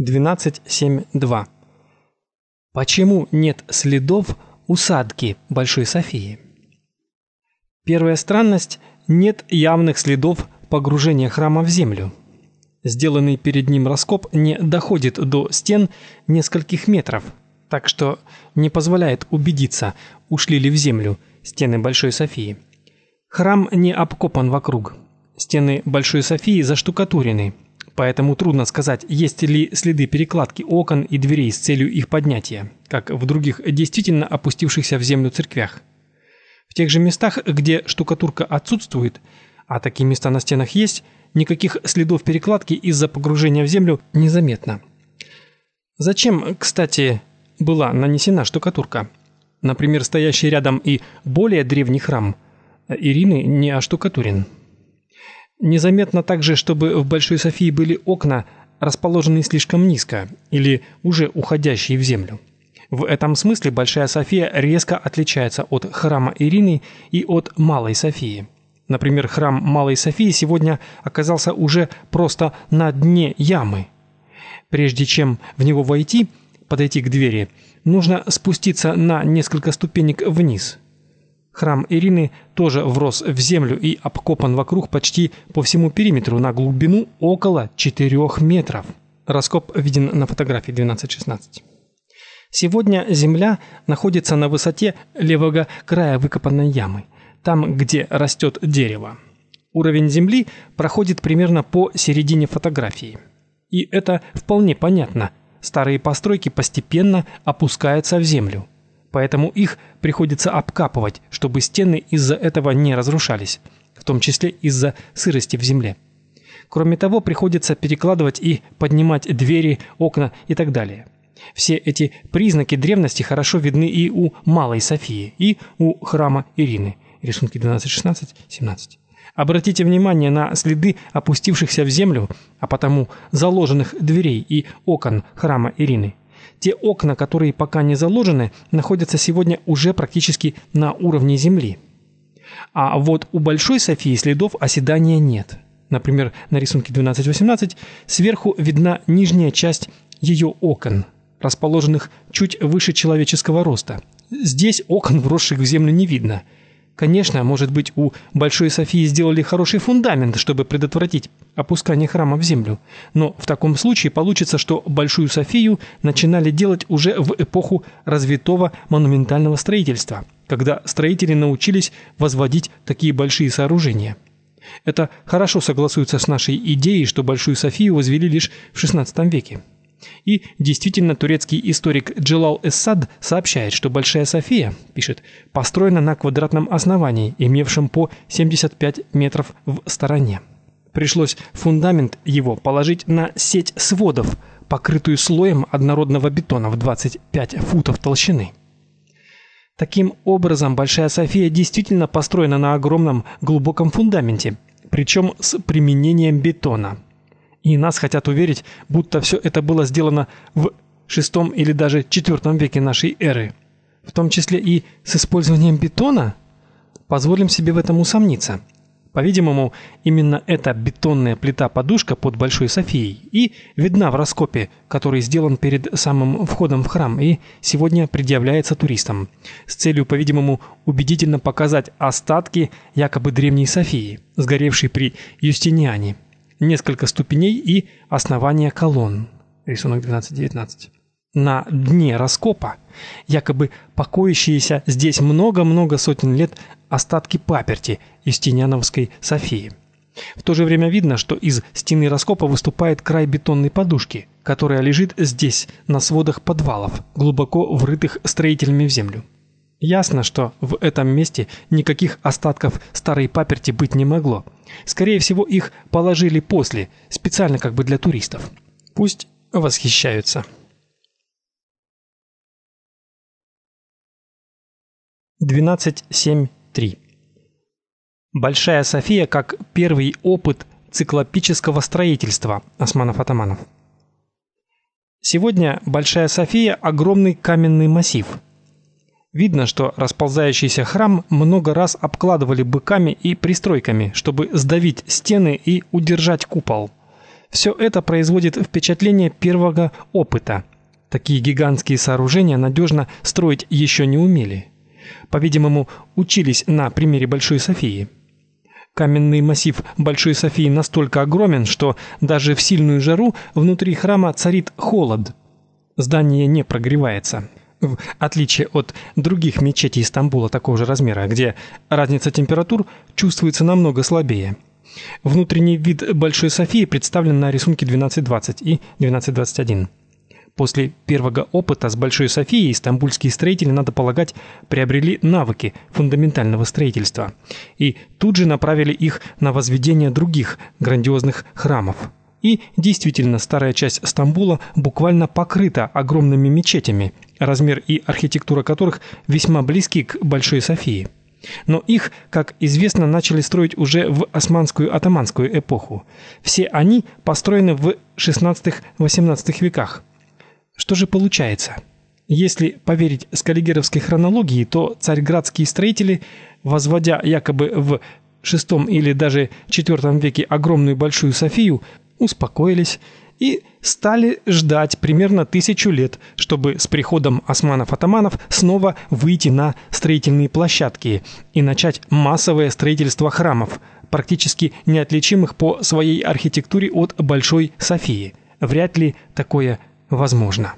12.7.2 Почему нет следов усадки Большой Софии? Первая странность нет явных следов погружения храма в землю. Сделанный перед ним раскоп не доходит до стен нескольких метров, так что не позволяет убедиться, ушли ли в землю стены Большой Софии. Храм не обкопан вокруг. Стены Большой Софии заштукатурены, поэтому трудно сказать, есть ли следы перекладки окон и дверей с целью их поднятия, как в других действительно опустившихся в землю церквях. В тех же местах, где штукатурка отсутствует, а такие места на стенах есть, никаких следов перекладки из-за погружения в землю незаметно. Зачем, кстати, была нанесена штукатурка? Например, стоящий рядом и более древний храм Ирины не оштукатурен. Незаметно также, чтобы в Большой Софии были окна, расположенные слишком низко или уже уходящие в землю. В этом смысле Большая София резко отличается от храма Ирины и от Малой Софии. Например, храм Малой Софии сегодня оказался уже просто на дне ямы. Прежде чем в него войти, подойти к двери, нужно спуститься на несколько ступенек вниз. Храм Ирины тоже врос в землю и обкопан вокруг почти по всему периметру на глубину около 4 метров. Раскоп виден на фотографии 12-16. Сегодня земля находится на высоте левого края выкопанной ямы, там, где растет дерево. Уровень земли проходит примерно по середине фотографии. И это вполне понятно. Старые постройки постепенно опускаются в землю поэтому их приходится обкапывать, чтобы стены из-за этого не разрушались, в том числе из-за сырости в земле. Кроме того, приходится перекладывать и поднимать двери, окна и так далее. Все эти признаки древности хорошо видны и у Малой Софии, и у храма Ирины. Рисунки 12, 16, 17. Обратите внимание на следы опустившихся в землю, а потому заложенных дверей и окон храма Ирины. Те окна, которые пока не заложены, находятся сегодня уже практически на уровне земли. А вот у Большой Софии следов оседания нет. Например, на рисунке 12-18 сверху видна нижняя часть ее окон, расположенных чуть выше человеческого роста. Здесь окон, вросших в землю, не видно – Конечно, может быть, у Большой Софии сделали хороший фундамент, чтобы предотвратить опускание храма в землю. Но в таком случае получится, что Большую Софию начинали делать уже в эпоху развитого монументального строительства, когда строители научились возводить такие большие сооружения. Это хорошо согласуется с нашей идеей, что Большую Софию возвели лишь в XVI веке. И действительно турецкий историк Джилал Эссад сообщает, что Большая София, пишет, построена на квадратном основании, имевшем по 75 метров в стороне. Пришлось фундамент его положить на сеть сводов, покрытую слоем однородного бетона в 25 футов толщины. Таким образом, Большая София действительно построена на огромном глубоком фундаменте, причем с применением бетона – и нас хотят уверить, будто все это было сделано в VI или даже IV веке нашей эры, в том числе и с использованием бетона. Позволим себе в этом усомниться. По-видимому, именно эта бетонная плита-подушка под Большой Софией и видна в раскопе, который сделан перед самым входом в храм и сегодня предъявляется туристам, с целью, по-видимому, убедительно показать остатки якобы древней Софии, сгоревшей при Юстиниане несколько ступеней и основание колонн. Рисунок 12-19. На дне раскопа якобы покоящиеся здесь много-много сотен лет остатки паперти из Тиняновской Софии. В то же время видно, что из стены раскопа выступает край бетонной подушки, которая лежит здесь, на сводах подвалов, глубоко врытых строителями в землю. Ясно, что в этом месте никаких остатков старой паперти быть не могло. Скорее всего, их положили после, специально как бы для туристов. Пусть восхищаются. Двенадцать семь три. Большая София как первый опыт циклопического строительства Османов-атаманов. Сегодня Большая София огромный каменный массив – Видно, что расползающийся храм много раз обкладывали быками и пристройками, чтобы сдавить стены и удержать купол. Все это производит впечатление первого опыта. Такие гигантские сооружения надежно строить еще не умели. По-видимому, учились на примере Большой Софии. Каменный массив Большой Софии настолько огромен, что даже в сильную жару внутри храма царит холод. Здание не прогревается. В отличие от других мечетей Стамбула такого же размера, где разница температур чувствуется намного слабее. Внутренний вид Большой Софии представлен на рисунке 1220 и 1221. После первого опыта с Большой Софией стамбульские строители, надо полагать, приобрели навыки фундаментального строительства и тут же направили их на возведение других грандиозных храмов. И действительно, старая часть Стамбула буквально покрыта огромными мечетями, размер и архитектура которых весьма близки к Большой Софии. Но их, как известно, начали строить уже в османскую атаманскую эпоху. Все они построены в 16-18 веках. Что же получается? Если поверить скаллигеровской хронологии, то царьградские строители, возводя якобы в VI или даже IV веке огромную Большую Софию, успокоились и стали ждать примерно тысячу лет, чтобы с приходом османов-атаманов снова выйти на строительные площадки и начать массовое строительство храмов, практически неотличимых по своей архитектуре от Большой Софии. Вряд ли такое возможно.